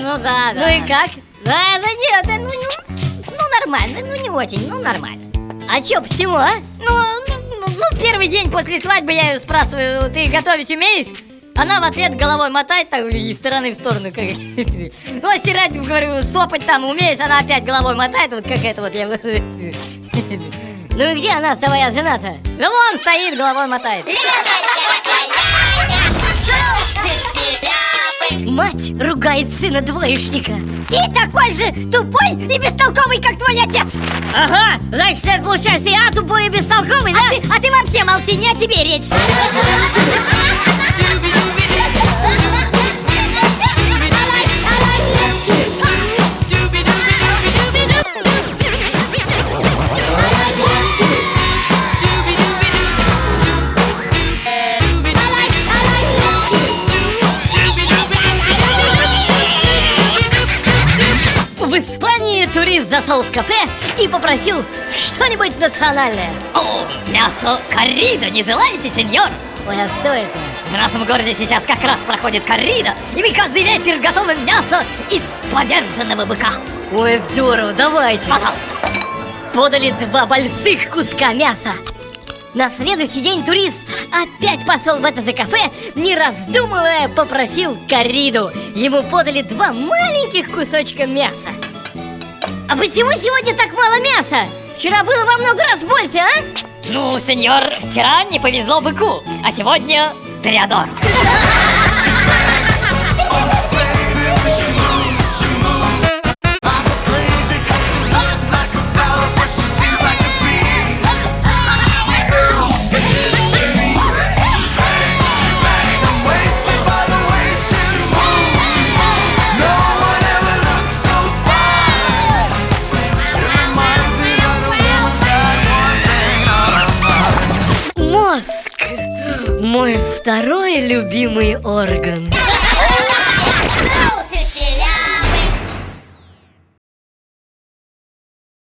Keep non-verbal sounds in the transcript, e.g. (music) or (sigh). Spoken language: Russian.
Ну да, Ну и как? Да, да нет, да, ну, ну, ну нормально, ну не очень, ну нормально. А чё, почему, а? Ну, ну, ну, ну, первый день после свадьбы я ее спрашиваю, ты готовить умеешь? Она в ответ головой мотает так из стороны в сторону, как... Ну, а стирать, говорю, стопать там умеешь, она опять головой мотает, вот как это вот я... (laughs) Ну и где она, твоя жена-то? Да вон стоит, головой мотает. Мать ругает сына двоечника Ты такой же тупой и бестолковый, как твой отец! Ага, значит, это получается я тупой и бестолковый, да? А ты, а ты вообще молчи, не о тебе речь! Турист зашел в кафе и попросил что-нибудь национальное О, мясо коррида, не желаете, сеньор? Ой, а что это? В нашем городе сейчас как раз проходит коррида, и мы каждый вечер готовим мясо из поверженного быка. Ой, здорово, давайте Пожалуйста. Подали два больших куска мяса На следующий день турист опять пошел в это же кафе Не раздумывая попросил кориду Ему подали два маленьких кусочка мяса А почему сегодня так мало мяса? Вчера было во много раз больше, а? Ну, сеньор, вчера не повезло быку, а сегодня Триадор. (laughs) Мой второй любимый орган